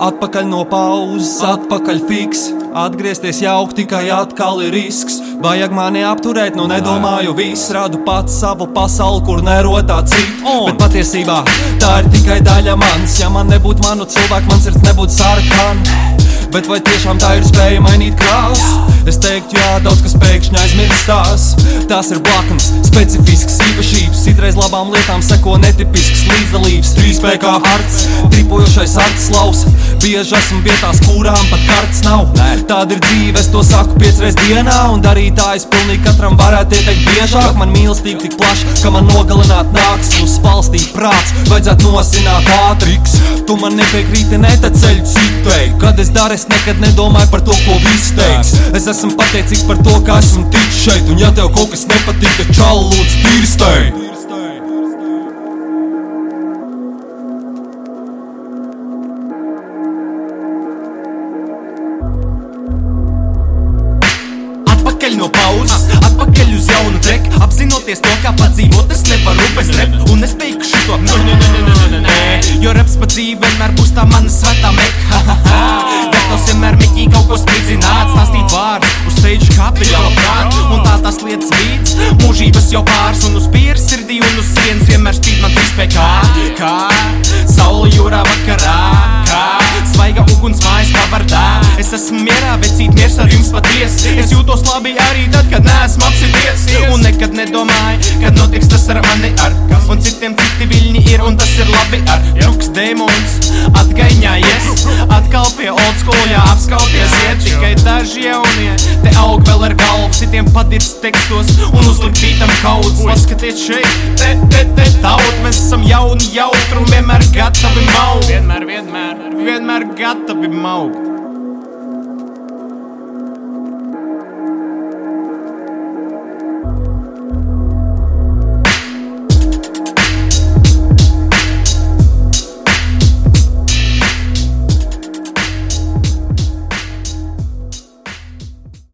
Atpakaļ no pauzes, atpakaļ fiks. Atgriezties jauk, tikai atkal ir risks. Vajag mani apturēt, nu nedomāju viss. Radu pats savu pasauli, kur nerotā citu. Bet patiesībā tā ir tikai daļa manis. Ja man nebūtu manu cilvēku, mans sirds nebūtu sarkans. Bet vai tiešām tā ir spēja mainīt krāsu? Es teiktu, jā, daudz kas pēkšņi aizmirstās. Tās ir blaknes, specifisks īpašības. Citreiz labām lietām seko netipisks līdzdalības. Trīs pēkā hards, tripojošais arts slaus. Bieži esmu vietās, kurām pat kartes nav. Tāda ir dzīve, es to saku piecreiz dienā. Un darītājs pilnīgi katram varētu ieteikt biežāk. Man mīlestīgi tik plaši, ka man nogalināt nāks. Prāts, vajadzētu nosināt ātriks. Tu man nepiekrīti, ne tad ceļu citēji. Kad es daru, es nekad nedomāju par to, ko viss teiks. Es esmu pateicīgs par to, ka esmu ticis šeit. Un ja tev kaut kas nepatīk, tad čalu lūdzu tīrstēji. Atpakaļ no pauzes, atpakaļ uz jaunu treku Apzinoties to, kā padzīvot, es nevaru bez rep Un es teikšu nē, nē Jo reps pa dzīvi vienmēr būs tā mana svētā meka Gatavs vienmēr miķī kaut ko spridzināt Stāstīt vārdu uz stage kapi jau prāt Un tā tās lietas vīds, mūžības jau pāris Un uz pieres sirdī un uz sienas vienmēr spīd man trīs pēc kā saule jūrā vakarā Kā, svaiga uguns mājas pavardā. Es esmu mierā, paties Es jūtos labi arī tad, kad neesmu apsities Un nekad nedomāju, kad notiks tas ar mani ar Un citiem. Citi viļņi ir un tas ir labi ar Čuks dēmons, atgaiņājies Atkal pie old school, jā, apskauties. Iet Tikai daži jaunie, te aug vēl ar galvu. Citiem padirst tekstos un uzlikt bītam kaudzes Paskatiet šeit, te, te, te, taut Mēs esam jauni, jautri un vienmēr gatavi maukt. Vienmēr, vienmēr, vienmēr gatavi maukt